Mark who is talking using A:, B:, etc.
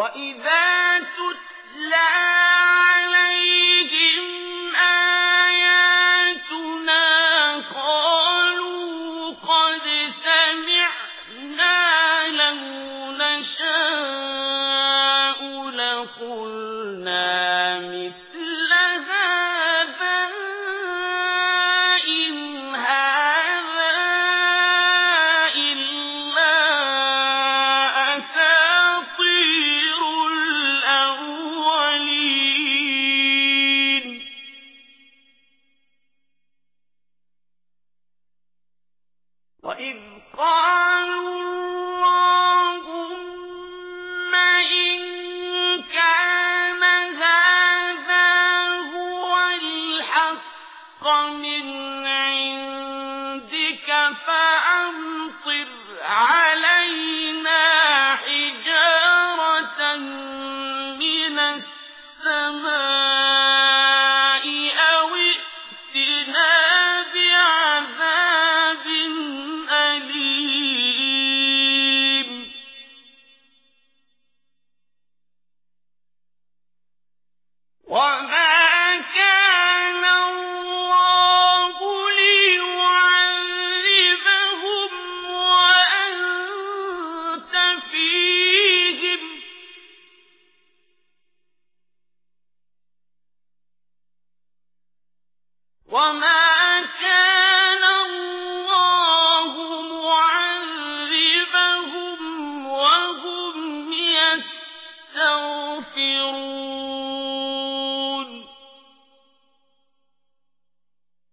A: وإذا فأمطر علينا وما كان